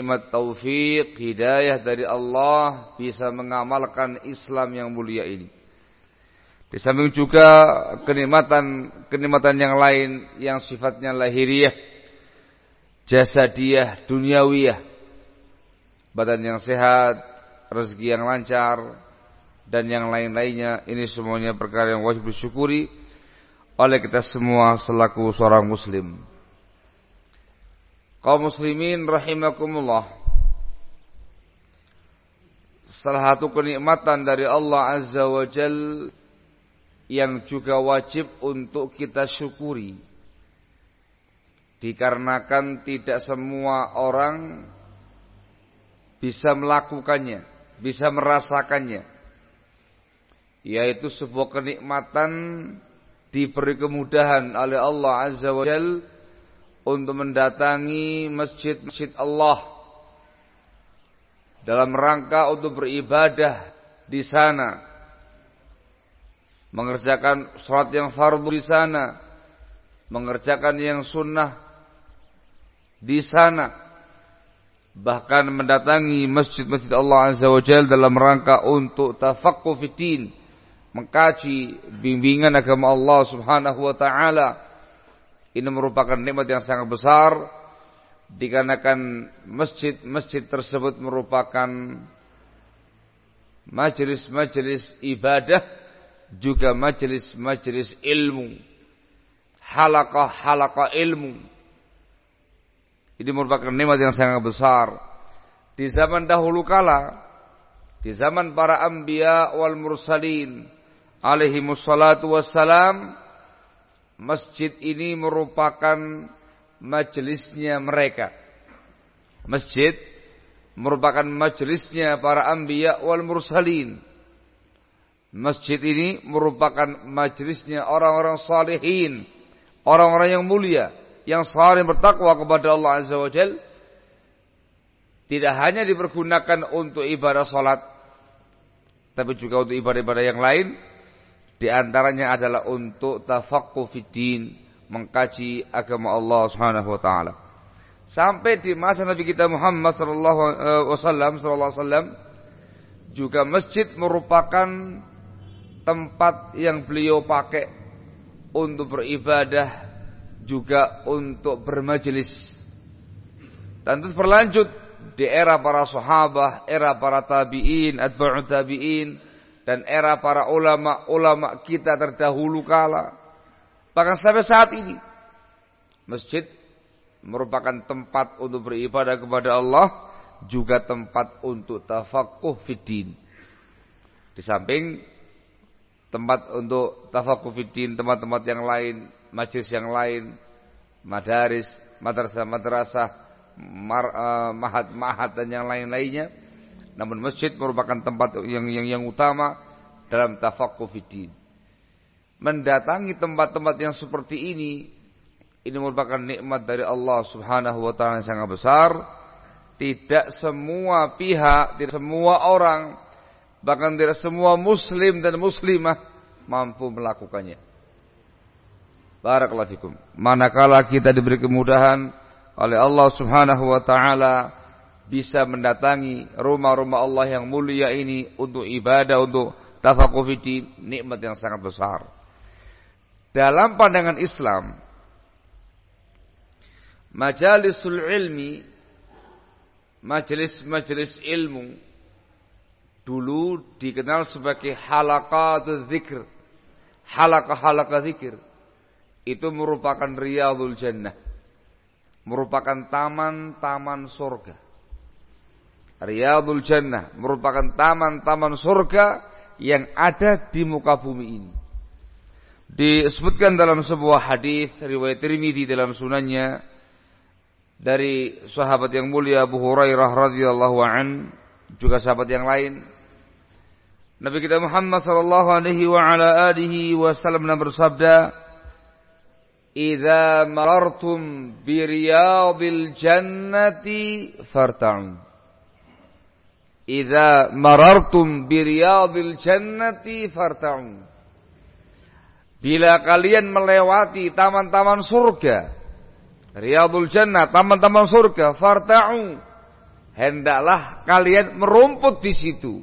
nikmat taufik, hidayah dari Allah bisa mengamalkan Islam yang mulia ini. Di samping juga kenikmatan kenikmatan yang lain yang sifatnya lahiriah, jasadiyah, duniawiyah. Badan yang sehat, rezeki yang lancar dan yang lain-lainnya ini semuanya perkara yang wajib disyukuri oleh kita semua selaku seorang muslim. Kaum muslimin rahimakumullah. Salah satu kenikmatan dari Allah Azza wa Jal yang juga wajib untuk kita syukuri. Dikarenakan tidak semua orang bisa melakukannya, bisa merasakannya. Yaitu sebuah kenikmatan diberi kemudahan oleh Allah Azza wa Jalla untuk mendatangi masjid-masjid Allah. Dalam rangka untuk beribadah di sana. Mengerjakan sholat yang fardu di sana. Mengerjakan yang sunnah di sana. Bahkan mendatangi masjid-masjid Allah Azza wa Jalla dalam rangka untuk tafaqquh fitin mengkaji bimbingan agama Allah Subhanahu wa taala ini merupakan nikmat yang sangat besar. Dikarenakan masjid-masjid tersebut merupakan majelis-majelis ibadah juga majelis-majelis ilmu. Halaqah-halaqah ilmu. Ini merupakan nikmat yang sangat besar. Di zaman dahulu kala di zaman para anbiya wal mursalin alaihi wassalam masjid ini merupakan majelisnya mereka. Masjid merupakan majelisnya para anbiya wal mursalin. Masjid ini merupakan majelisnya orang-orang salihin, orang-orang yang mulia, yang saling bertakwa kepada Allah Azza wa Jal. Tidak hanya dipergunakan untuk ibadah salat, tapi juga untuk ibadah-ibadah yang lain di antaranya adalah untuk tafaqquh fiddin, mengkaji agama Allah Subhanahu wa taala. Sampai di masa Nabi kita Muhammad sallallahu alaihi wasallam juga masjid merupakan tempat yang beliau pakai untuk beribadah juga untuk bermajelis. Dan terus berlanjut di era para sahabat, era para tabi'in, atba'ut tabi'in, dan era para ulama-ulama kita terdahulu kala. Bahkan sampai saat ini masjid merupakan tempat untuk beribadah kepada Allah juga tempat untuk tafaqquh fiddin. Di samping tempat untuk tafaqquh fiddin, tempat-tempat yang lain, majlis yang lain, madaris, madrasah-madrasah, eh, mahat-mahat dan yang lain-lainnya namun masjid merupakan tempat yang yang, yang utama dalam tafaqquh. Mendatangi tempat-tempat yang seperti ini ini merupakan nikmat dari Allah Subhanahu wa taala yang sangat besar. Tidak semua pihak, tidak semua orang, bahkan tidak semua muslim dan muslimah mampu melakukannya. Barakallahu fikum. Manakala kita diberi kemudahan oleh Allah Subhanahu wa taala bisa mendatangi rumah-rumah Allah yang mulia ini untuk ibadah, untuk tafakuh nikmat yang sangat besar. Dalam pandangan Islam, majalisul ilmi, majelis-majelis ilmu, dulu dikenal sebagai halaqatul zikr, halaqah-halaqah zikir. Itu merupakan riyadul jannah. Merupakan taman-taman surga Riyadul Jannah merupakan taman-taman surga yang ada di muka bumi ini. Disebutkan dalam sebuah hadis riwayat Tirmidzi dalam sunannya dari sahabat yang mulia Abu Hurairah radhiyallahu an juga sahabat yang lain Nabi kita Muhammad sallallahu alaihi wa ala alihi wasallam bersabda "Idza marartum bi riyadil jannati farta'u." Idza marartum biriyadil jannati farta'u. Bila kalian melewati taman-taman surga, Riyadul Jannah, taman-taman surga, farta'u. hendaklah kalian merumput di situ.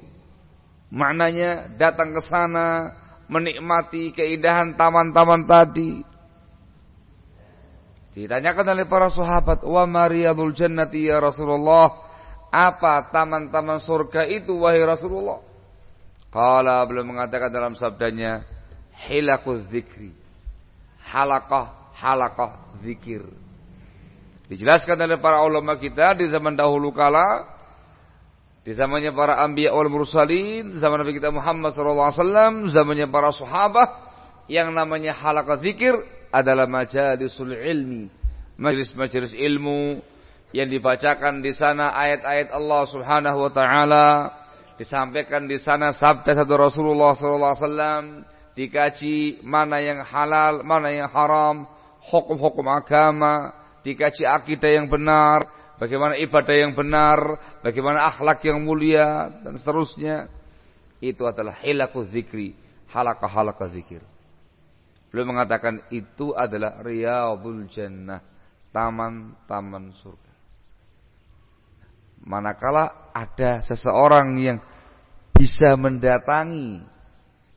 Maknanya datang ke sana, menikmati keindahan taman-taman tadi. Ditanyakan oleh para sahabat, "Wa mariyadul jannati ya Rasulullah?" Apa taman-taman surga itu wahai Rasulullah? Qala belum mengatakan dalam sabdanya, "Hilakul zikri." Halakah, halakah zikir. Dijelaskan oleh para ulama kita di zaman dahulu kala di zamannya para anbiya wal mursalin, zaman Nabi kita Muhammad SAW, zamannya para sahabat, yang namanya halakat zikir adalah majalisul ilmi. Majelis-majelis ilmu yang dibacakan di sana ayat-ayat Allah Subhanahu wa taala, disampaikan di sana sabda satu Rasulullah SAW, dikaji mana yang halal, mana yang haram, hukum-hukum agama, dikaji akidah yang benar, bagaimana ibadah yang benar, bagaimana akhlak yang mulia dan seterusnya. Itu adalah hilaku zikri, halakah halakah zikir. Beliau mengatakan itu adalah riyadul jannah, taman-taman surga. Manakala ada seseorang yang bisa mendatangi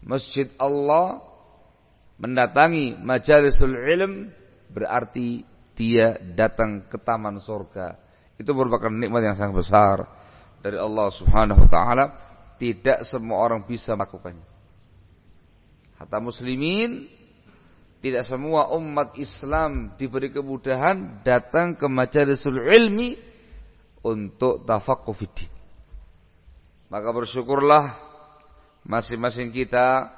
masjid Allah, mendatangi majalisul ilm, berarti dia datang ke taman surga itu merupakan nikmat yang sangat besar dari Allah Subhanahu wa taala. Tidak semua orang bisa melakukannya. Hatta muslimin tidak semua umat Islam diberi kemudahan datang ke majalisul ilmi untuk tafaqquh. Maka bersyukurlah masing-masing kita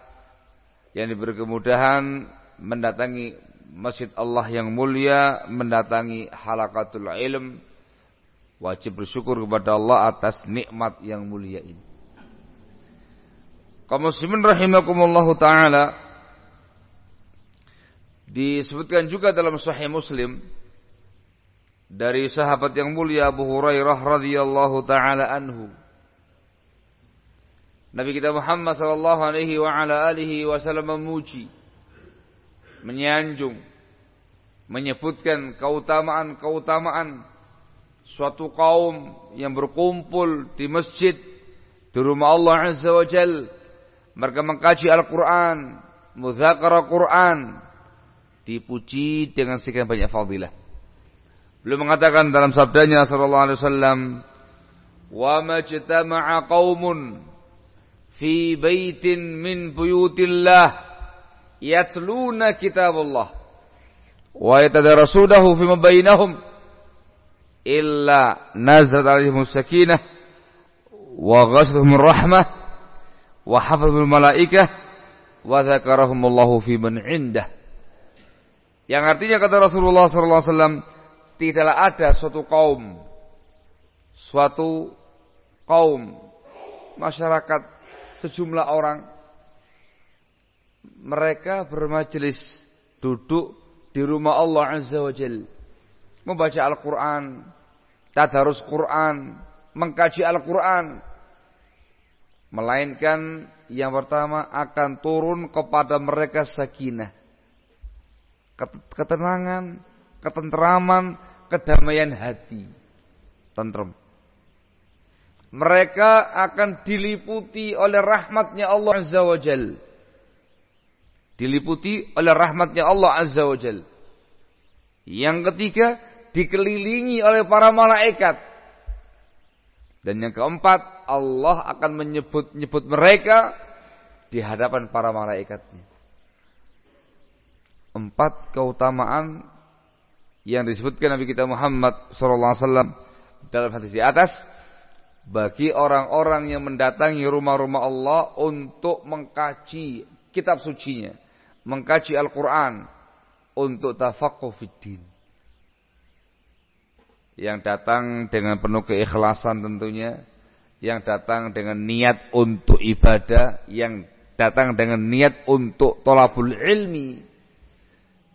yang diberi kemudahan mendatangi masjid Allah yang mulia, mendatangi halakatul ilm, wajib bersyukur kepada Allah atas nikmat yang mulia ini. Kaum muslimin rahimakumullah taala disebutkan juga dalam sahih Muslim dari sahabat yang mulia Abu Hurairah radhiyallahu taala anhu. Nabi kita Muhammad sallallahu alaihi wa ala alihi wasallam memuji menyanjung menyebutkan keutamaan-keutamaan suatu kaum yang berkumpul di masjid di rumah Allah Azza wa Jal. Mereka mengkaji Al-Quran muzakara Quran dipuji dengan sekian banyak fadilah beliau mengatakan dalam sabdanya sallallahu alaihi wasallam wa majtama'a qaumun fi baitin min buyutillah yatluna kitabullah wa yatadarasunahu fi bainahum illa nazalat alaihim sakinah wa ghasatuhum rahmah wa hafadhul malaikah wa dzakarahumullahu fi man indah. Yang artinya kata Rasulullah sallallahu alaihi wasallam tidaklah ada suatu kaum suatu kaum masyarakat sejumlah orang mereka bermajelis duduk di rumah Allah Azza wa Jalla membaca Al-Quran, tadarus Quran, mengkaji Al-Quran. Melainkan yang pertama akan turun kepada mereka sakinah. Ketenangan, ketenteraman, kedamaian hati. Tentrem. Mereka akan diliputi oleh rahmatnya Allah Azza wa Jal. Diliputi oleh rahmatnya Allah Azza wa Jal. Yang ketiga, dikelilingi oleh para malaikat. Dan yang keempat, Allah akan menyebut-nyebut mereka di hadapan para malaikatnya. Empat keutamaan yang disebutkan Nabi kita Muhammad SAW dalam hadis di atas bagi orang-orang yang mendatangi rumah-rumah Allah untuk mengkaji kitab sucinya, mengkaji Al-Quran, untuk tafaqquh fiddin yang datang dengan penuh keikhlasan tentunya, yang datang dengan niat untuk ibadah, yang datang dengan niat untuk tolabul ilmi,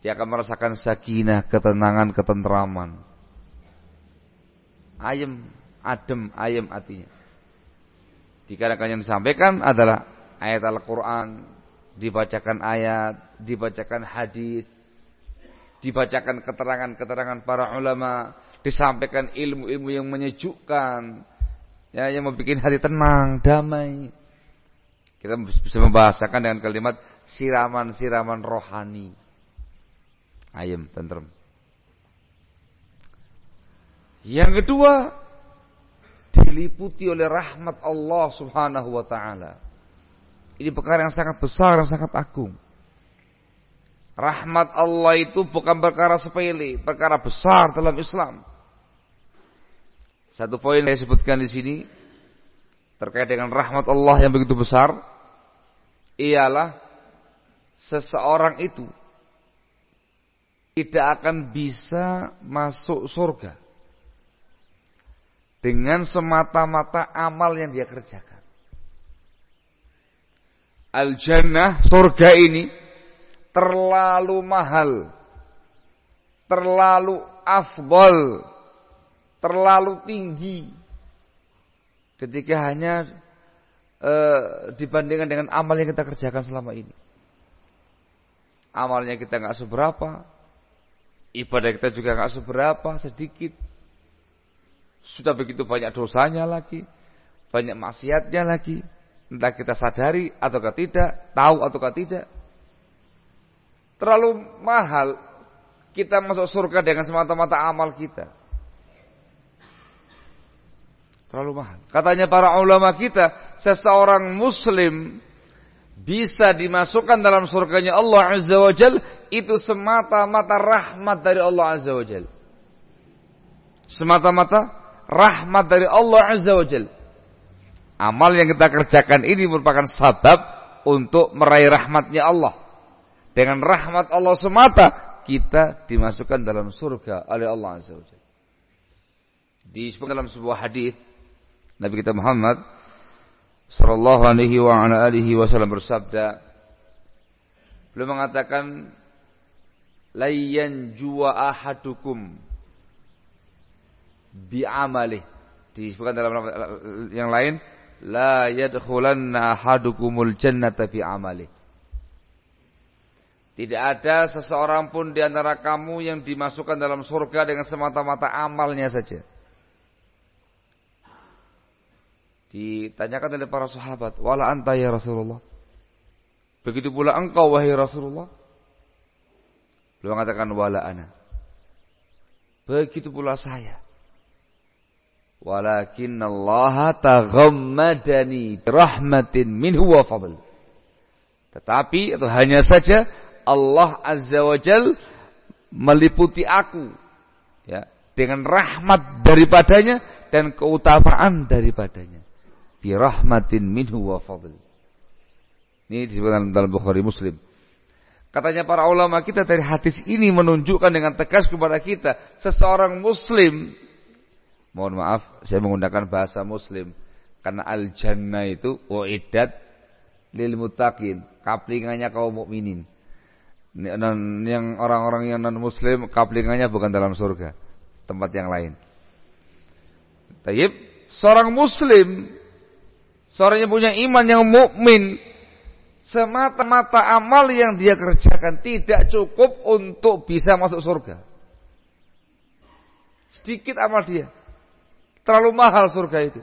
dia akan merasakan sakinah, ketenangan, ketentraman. Ayem, adem, ayem artinya. Dikarenakan yang disampaikan adalah ayat Al-Quran, dibacakan ayat, dibacakan hadis, dibacakan keterangan-keterangan para ulama, disampaikan ilmu-ilmu yang menyejukkan, ya yang membuat hati tenang, damai. Kita bisa membahasakan dengan kalimat siraman-siraman rohani. Ayam, tentrem. Yang kedua, diliputi oleh rahmat Allah Subhanahu wa taala. Ini perkara yang sangat besar dan sangat agung. Rahmat Allah itu bukan perkara sepele, perkara besar dalam Islam. Satu poin yang saya sebutkan di sini terkait dengan rahmat Allah yang begitu besar ialah seseorang itu tidak akan bisa masuk surga dengan semata-mata amal yang dia kerjakan. Al-jannah, surga ini terlalu mahal, terlalu afdol, terlalu tinggi ketika hanya e, dibandingkan dengan amal yang kita kerjakan selama ini. Amalnya kita nggak seberapa, ibadah kita juga nggak seberapa, sedikit. Sudah begitu banyak dosanya lagi, banyak maksiatnya lagi. Entah kita sadari ataukah tidak, tahu ataukah tidak. Terlalu mahal kita masuk surga dengan semata-mata amal kita. Terlalu mahal. Katanya para ulama kita, seseorang muslim bisa dimasukkan dalam surganya Allah Azza wa Jal itu semata-mata rahmat dari Allah Azza wa Jal. Semata-mata rahmat dari Allah Azza wa Jal. Amal yang kita kerjakan ini merupakan sabab untuk meraih rahmatnya Allah. Dengan rahmat Allah semata kita dimasukkan dalam surga oleh Allah Azza wa Jalla. Disebut dalam sebuah hadis Nabi kita Muhammad sallallahu alaihi wa ala alihi wasallam bersabda beliau mengatakan layyan jua ahadukum bi amalih disebutkan dalam yang lain la yadkhulanna ahadukumul jannata fi amali. Tidak ada seseorang pun di antara kamu yang dimasukkan dalam surga dengan semata-mata amalnya saja. Ditanyakan oleh para sahabat, "Wala anta ya Rasulullah?" Begitu pula engkau wahai Rasulullah? Beliau mengatakan wala ana. Begitu pula saya. Walakin Allah taghammadani rahmatin minhu wa fadl. Tetapi atau hanya saja Allah Azza wa Jal meliputi aku ya dengan rahmat daripadanya dan keutamaan daripadanya. Bi rahmatin minhu wa fadl. Ini disebutkan dalam Bukhari Muslim. Katanya para ulama kita dari hadis ini menunjukkan dengan tegas kepada kita seseorang muslim Mohon maaf, saya menggunakan bahasa muslim. Karena al-jannah itu wa'idat lil mutakin. Kaplingannya kaum mukminin. Yang orang-orang yang non muslim kaplingannya bukan dalam surga. Tempat yang lain. Tayyib, seorang muslim seorang yang punya iman yang mukmin semata-mata amal yang dia kerjakan tidak cukup untuk bisa masuk surga. Sedikit amal dia. Terlalu mahal surga itu.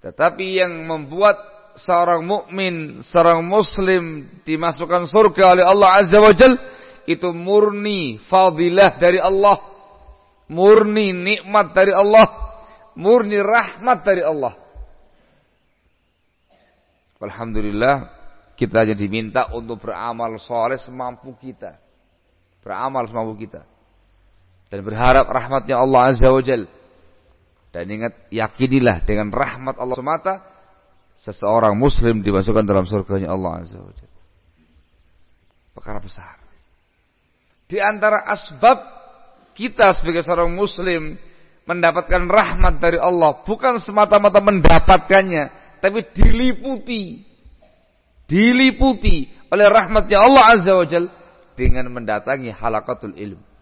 Tetapi yang membuat seorang mukmin, seorang muslim dimasukkan surga oleh Allah Azza wa Jal itu murni fadilah dari Allah, murni nikmat dari Allah, murni rahmat dari Allah. Alhamdulillah kita hanya diminta untuk beramal soleh semampu kita. Beramal semampu kita dan berharap rahmatnya Allah Azza wa Jal. Dan ingat, yakinilah dengan rahmat Allah semata, seseorang muslim dimasukkan dalam surganya Allah Azza wa Jal. Perkara besar. Di antara asbab kita sebagai seorang muslim mendapatkan rahmat dari Allah. Bukan semata-mata mendapatkannya tapi diliputi. Diliputi oleh rahmatnya Allah Azza wa Jal dengan mendatangi halakatul ilmu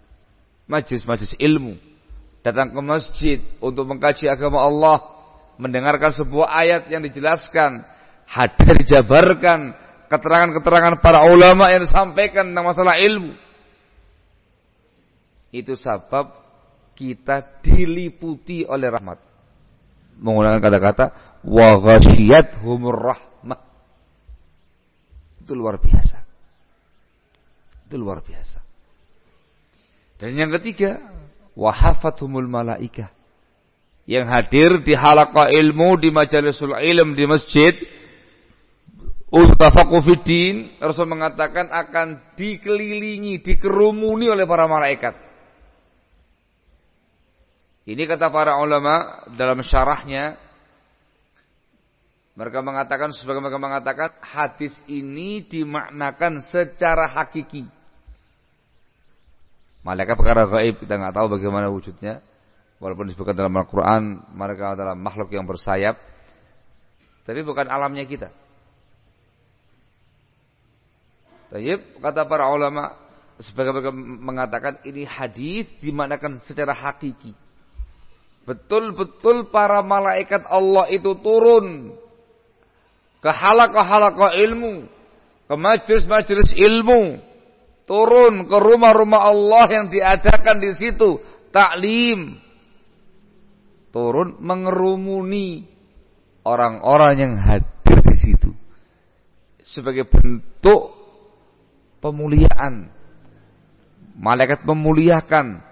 majlis-majlis ilmu, datang ke masjid untuk mengkaji agama Allah, mendengarkan sebuah ayat yang dijelaskan, hadir dijabarkan, keterangan-keterangan para ulama yang disampaikan tentang masalah ilmu. itu sebab kita diliputi oleh rahmat. Menggunakan kata-kata wa humur rahmah. Itu luar biasa. Itu luar biasa. Dan yang ketiga, wahafathumul malaikah. Yang hadir di halaqah ilmu, di majalisul ilm, di masjid, Ultafaqu fiddin, Rasul mengatakan akan dikelilingi, dikerumuni oleh para malaikat. Ini kata para ulama dalam syarahnya mereka mengatakan sebagai mereka mengatakan hadis ini dimaknakan secara hakiki. Malaikat perkara gaib kita nggak tahu bagaimana wujudnya. Walaupun disebutkan dalam Al-Quran mereka adalah makhluk yang bersayap, tapi bukan alamnya kita. Tayyib kata para ulama sebagai mengatakan ini hadis dimanakan secara hakiki. Betul-betul para malaikat Allah itu turun ke halaqah-halaqah ilmu, ke majelis-majelis ilmu, turun ke rumah-rumah Allah yang diadakan di situ, taklim. Turun mengerumuni orang-orang yang hadir di situ sebagai bentuk pemuliaan. Malaikat memuliakan,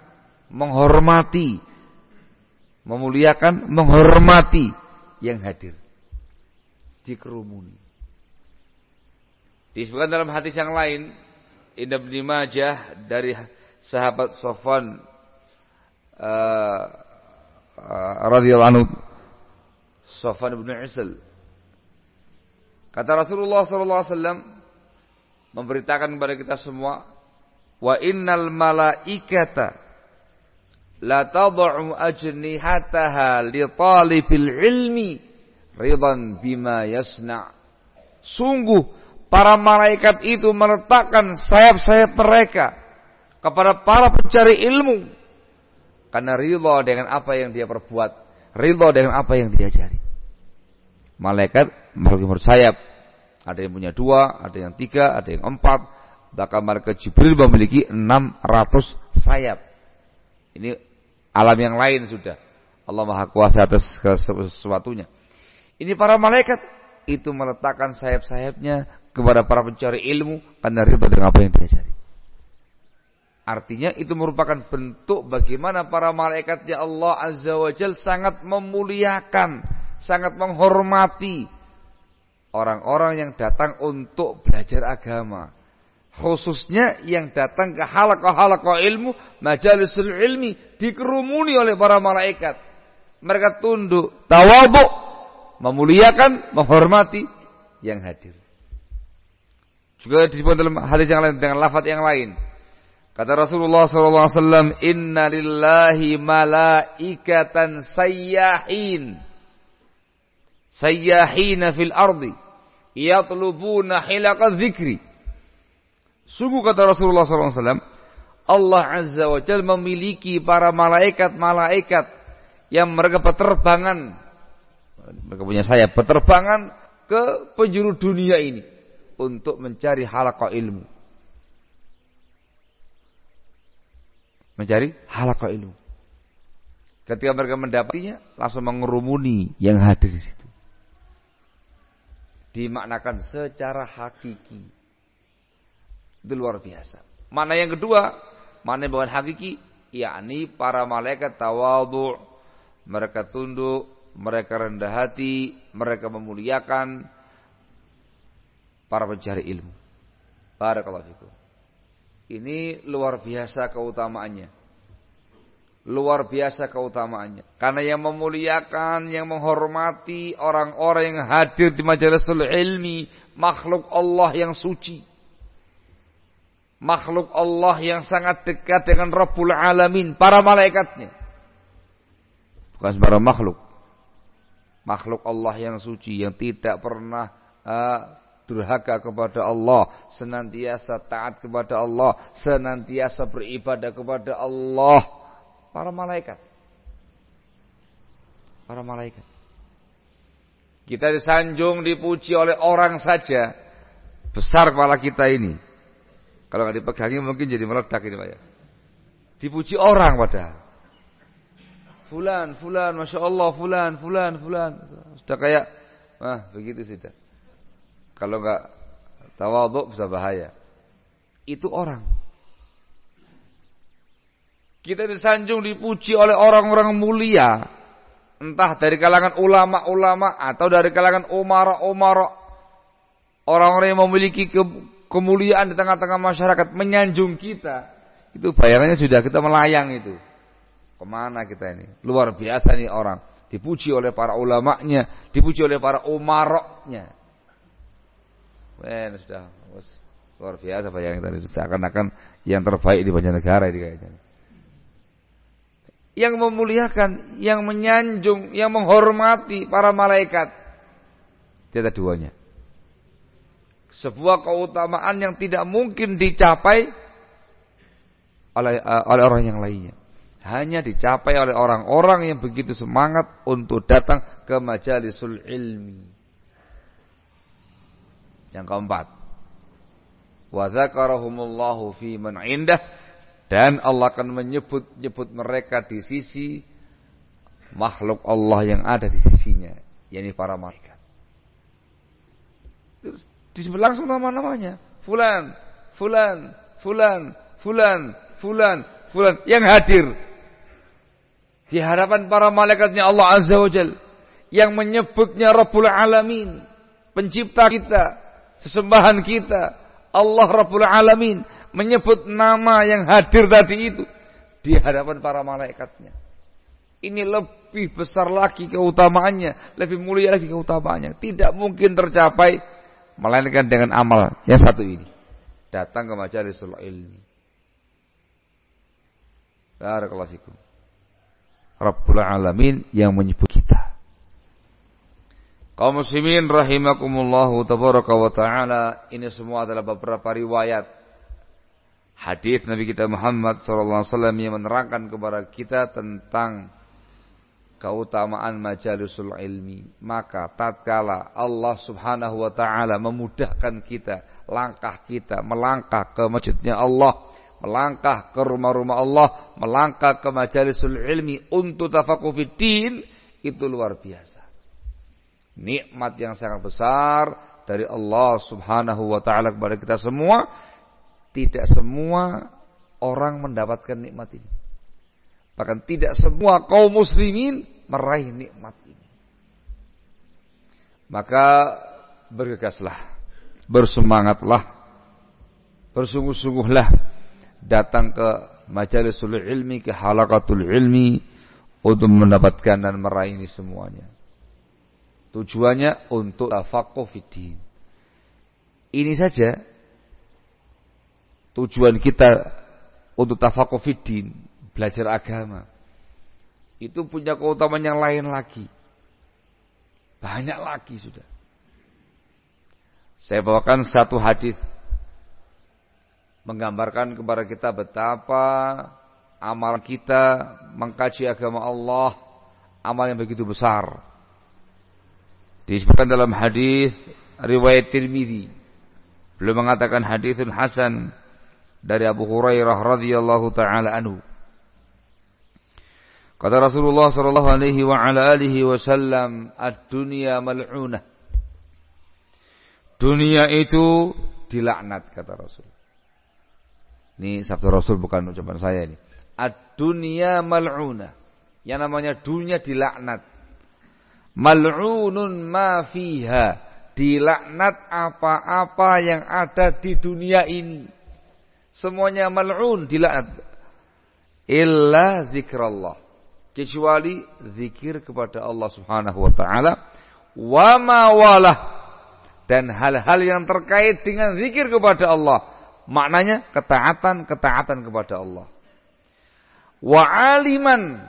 menghormati memuliakan, menghormati yang hadir. Dikerumuni. Disebutkan dalam hadis yang lain, Ibn Majah dari sahabat Sofan uh, uh, radhiyallahu anhu Sofan bin Isal kata Rasulullah sallallahu alaihi wasallam memberitakan kepada kita semua wa innal malaikata la tad'u ajnihataha li talibil ilmi ridan bima yasna. Sungguh para malaikat itu meletakkan sayap-sayap mereka kepada para pencari ilmu karena ridha dengan apa yang dia perbuat, ridha dengan apa yang dia cari. Malaikat makhluk bersayap, ada yang punya dua, ada yang tiga, ada yang empat, bahkan malaikat Jibril memiliki 600 sayap. Ini Alam yang lain sudah. Allah Maha Kuasa atas sesuatunya. Ini para malaikat itu meletakkan sayap-sayapnya kepada para pencari ilmu karena ridha dengan apa yang dia cari. Artinya itu merupakan bentuk bagaimana para malaikatnya Allah Azza wa Jal sangat memuliakan, sangat menghormati orang-orang yang datang untuk belajar agama khususnya yang datang ke halaqah-halaqah ilmu, majalisul ilmi dikerumuni oleh para malaikat. Mereka tunduk, tawaduk, memuliakan, menghormati yang hadir. Juga disebut dalam hadis yang lain dengan lafaz yang lain. Kata Rasulullah SAW, Inna lillahi malaikatan sayyahin. Sayyahina fil ardi. Yatlubuna hilaqa dzikri Sungguh kata Rasulullah SAW, Allah Azza wa Jal memiliki para malaikat-malaikat yang mereka berterbangan, mereka punya saya berterbangan ke penjuru dunia ini untuk mencari halaqah ilmu. Mencari halaqah ilmu. Ketika mereka mendapatinya, langsung mengerumuni yang hadir di situ. Dimaknakan secara hakiki itu luar biasa. Mana yang kedua, mana yang bukan hakiki, yakni para malaikat tawadhu, mereka tunduk, mereka rendah hati, mereka memuliakan para pencari ilmu. Barakallahu fikum. Ini luar biasa keutamaannya. Luar biasa keutamaannya. Karena yang memuliakan, yang menghormati orang-orang yang hadir di majelisul ilmi, makhluk Allah yang suci makhluk Allah yang sangat dekat dengan Rabbul Alamin, para malaikatnya. Bukan sembarang makhluk. Makhluk Allah yang suci, yang tidak pernah uh, durhaka kepada Allah, senantiasa taat kepada Allah, senantiasa beribadah kepada Allah. Para malaikat. Para malaikat. Kita disanjung, dipuji oleh orang saja. Besar kepala kita ini. Kalau nggak dipegangi mungkin jadi meledak ini Pak ya. Dipuji orang padahal. Fulan, fulan, masya Allah, fulan, fulan, fulan. Sudah kayak, ah begitu sudah. Kalau nggak tawaduk bisa bahaya. Itu orang. Kita disanjung dipuji oleh orang-orang mulia. Entah dari kalangan ulama-ulama atau dari kalangan umara-umara. Orang-orang yang memiliki ke kemuliaan di tengah-tengah masyarakat menyanjung kita. Itu bayangannya sudah kita melayang itu. Ke mana kita ini? Luar biasa nih orang. Dipuji oleh para ulamanya, dipuji oleh para umaroknya. Men, sudah luar biasa bayang tadi. Seakan-akan yang terbaik di banyak negara ini kayaknya. Yang memuliakan, yang menyanjung, yang menghormati para malaikat. Tidak duanya. Sebuah keutamaan yang tidak mungkin dicapai oleh, uh, oleh orang yang lainnya hanya dicapai oleh orang-orang yang begitu semangat untuk datang ke majalisul ilmi. Yang keempat, wa dzakarahumullahu fi man indah dan Allah akan menyebut-nyebut mereka di sisi makhluk Allah yang ada di sisinya, yakni para malaikat. Disebut langsung nama-namanya. Fulan, fulan, fulan, fulan, fulan, fulan. Yang hadir. Di hadapan para malaikatnya Allah Azza wa Jal. Yang menyebutnya Rabbul Alamin. Pencipta kita. Sesembahan kita. Allah Rabbul Alamin. Menyebut nama yang hadir tadi itu. Di hadapan para malaikatnya. Ini lebih besar lagi keutamaannya. Lebih mulia lagi keutamaannya. Tidak mungkin tercapai melainkan dengan amal yang satu ini. Datang ke majalisul ilmi Barakallahu fikum. Rabbul Alamin yang menyebut kita. Kaum muslimin rahimakumullahu tabaraka wa ta'ala. Ini semua adalah beberapa riwayat. Hadis Nabi kita Muhammad SAW yang menerangkan kepada kita tentang keutamaan majalisul ilmi. Maka tatkala Allah Subhanahu wa taala memudahkan kita langkah kita melangkah ke masjidnya Allah melangkah ke rumah-rumah Allah, melangkah ke majalisul ilmi untuk tafakuh fiddin, itu luar biasa. Nikmat yang sangat besar dari Allah subhanahu wa ta'ala kepada kita semua. Tidak semua orang mendapatkan nikmat ini. Bahkan tidak semua kaum muslimin meraih nikmat ini. Maka bergegaslah, bersemangatlah, bersungguh-sungguhlah datang ke majalisul ilmi, ke halakatul ilmi untuk mendapatkan dan meraih ini semuanya. Tujuannya untuk tafakuh fiddin. Ini saja tujuan kita untuk tafakuh fiddin, belajar agama. Itu punya keutamaan yang lain lagi. Banyak lagi sudah. Saya bawakan satu hadis menggambarkan kepada kita betapa amal kita mengkaji agama Allah amal yang begitu besar. Disebutkan dalam hadis riwayat Tirmidzi. Beliau mengatakan hadisun hasan dari Abu Hurairah radhiyallahu taala anhu. Kata Rasulullah sallallahu alaihi wa ala alihi wasallam, "Ad-dunya mal'unah." Dunia itu dilaknat kata Rasul. Ini sabda Rasul bukan ucapan saya ini. Ad-dunya mal'una. Yang namanya dunia dilaknat. Mal'unun ma fiha. Dilaknat apa-apa yang ada di dunia ini. Semuanya mal'un dilaknat. Illa zikrallah. Kecuali zikir kepada Allah subhanahu wa ta'ala. Wa ma walah. Dan hal-hal yang terkait dengan zikir kepada Allah Maknanya ketaatan-ketaatan kepada Allah. Wa aliman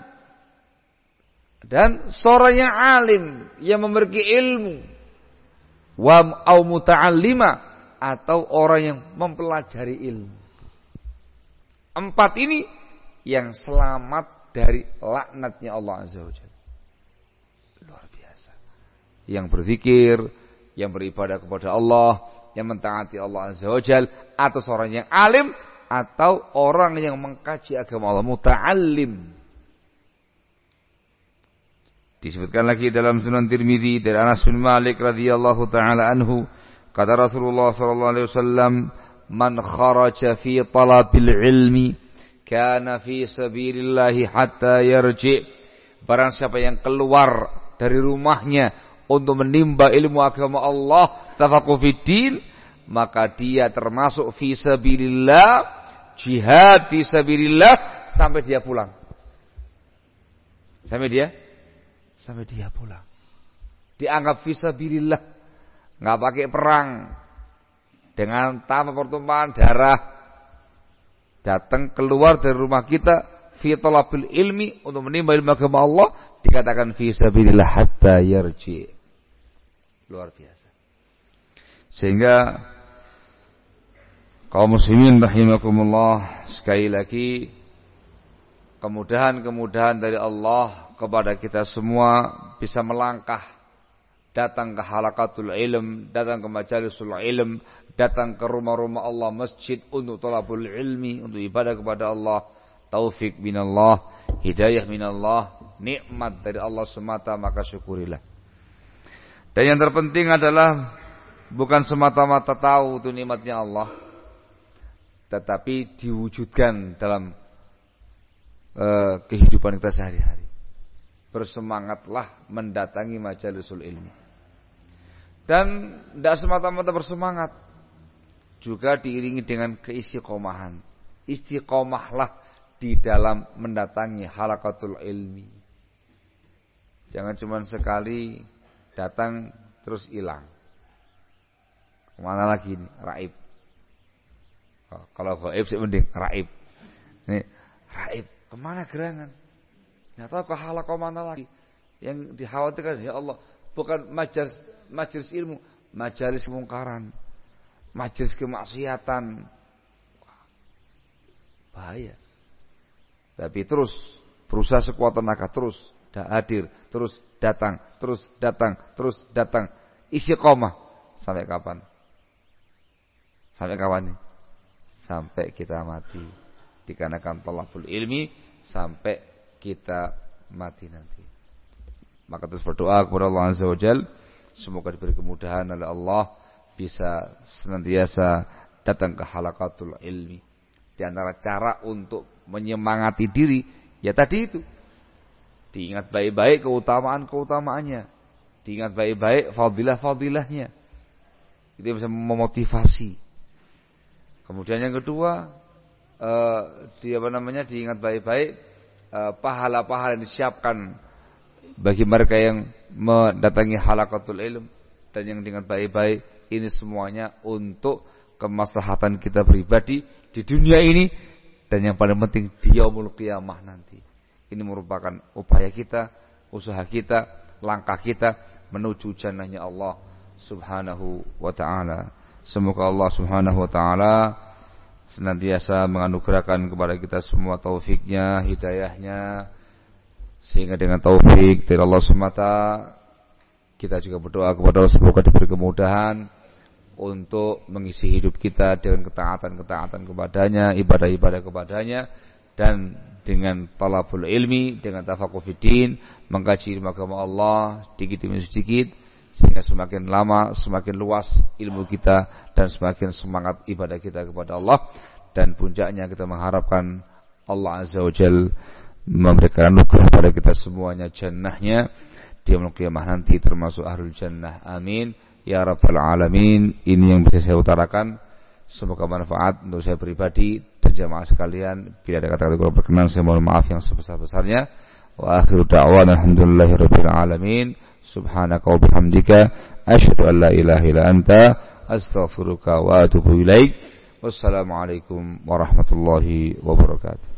dan seorang yang alim yang memiliki ilmu wa au muta'allima atau orang yang mempelajari ilmu. Empat ini yang selamat dari laknatnya Allah Azza wa Luar biasa. Yang berzikir, yang beribadah kepada Allah, yang mentaati Allah Azza wa Jal atau seorang yang alim atau orang yang mengkaji agama Allah muta'allim disebutkan lagi dalam Sunan Tirmidzi dari Anas bin Malik radhiyallahu taala anhu kata Rasulullah sallallahu alaihi wasallam man kharaja fi talabil ilmi kana fi sabilillah hatta yarji. Barang siapa yang keluar dari rumahnya untuk menimba ilmu agama Allah tafaqquh fiddin maka dia termasuk fi sabilillah jihad fi sabilillah sampai dia pulang. Sampai dia? Sampai dia pulang. Dianggap visabilillah, nggak pakai perang. Dengan tanpa pertumpahan darah. Datang keluar dari rumah kita fi talabil ilmi untuk menimba ilmu agama Allah dikatakan visabilillah hatta yarji. Luar biasa. Sehingga kaum muslimin rahimakumullah sekali lagi kemudahan-kemudahan dari Allah kepada kita semua bisa melangkah datang ke halakatul ilm, datang ke majalisul ilm, datang ke rumah-rumah Allah, masjid untuk tolabul ilmi, untuk ibadah kepada Allah, taufik minallah, hidayah minallah, nikmat dari Allah semata maka syukurilah. Dan yang terpenting adalah bukan semata-mata tahu itu nikmatnya Allah, tetapi diwujudkan dalam uh, kehidupan kita sehari-hari bersemangatlah mendatangi majalisul ilmi. Dan tidak semata-mata bersemangat, juga diiringi dengan keistiqomahan. Istiqomahlah di dalam mendatangi halakatul ilmi. Jangan cuma sekali datang terus hilang. Ke mana lagi ini? Raib. Oh, kalau gaib sih mending raib. Ini raib. Ke mana gerangan? Nggak tahu ke halaqah mana lagi. Yang dikhawatirkan ya Allah bukan majelis majelis ilmu, majelis kemungkaran, majelis kemaksiatan. Bahaya. Tapi terus berusaha sekuat tenaga terus hadir, terus datang, terus datang, terus datang. isi koma sampai kapan? Sampai kapan nih? Sampai kita mati. Dikarenakan talabul ilmi sampai kita mati nanti. Maka terus berdoa kepada Allah Azza wa Jal, semoga diberi kemudahan oleh Allah bisa senantiasa datang ke halakatul ilmi. Di antara cara untuk menyemangati diri, ya tadi itu. Diingat baik-baik keutamaan-keutamaannya. Diingat baik-baik fadilah-fadilahnya. Itu bisa memotivasi. Kemudian yang kedua, eh, dia apa namanya diingat baik-baik Eh, pahala-pahala yang disiapkan bagi mereka yang mendatangi halakatul ilm dan yang dengan baik-baik ini semuanya untuk kemaslahatan kita pribadi di dunia ini dan yang paling penting di yaumul qiyamah nanti. Ini merupakan upaya kita, usaha kita, langkah kita menuju jannahnya Allah Subhanahu wa taala. Semoga Allah Subhanahu wa taala senantiasa menganugerahkan kepada kita semua taufiknya, hidayahnya sehingga dengan taufik dari Allah semata kita juga berdoa kepada Allah semoga diberi kemudahan untuk mengisi hidup kita dengan ketaatan-ketaatan kepadanya, ibadah-ibadah kepadanya dan dengan talabul ilmi, dengan tafakufidin, mengkaji ilmu agama Allah sedikit demi sedikit sehingga semakin lama semakin luas ilmu kita dan semakin semangat ibadah kita kepada Allah. Dan puncaknya kita mengharapkan Allah Azza wa Jal memberikan anugerah kepada kita semuanya jannahnya. Di yaumul qiyamah nanti termasuk ahlul jannah. Amin. Ya rabbal alamin. Ini yang bisa saya utarakan. Semoga manfaat untuk saya pribadi dan jamaah sekalian. Bila ada kata-kata kurang berkenan saya mohon maaf yang sebesar-besarnya. Wa akhiru da'wana alhamdulillahi rabbil alamin. Subhanaka wa bihamdika. Asyhadu an la ilaha illa anta. Astaghfiruka wa atubu ilaik. Wassalamualaikum warahmatullahi wabarakatuh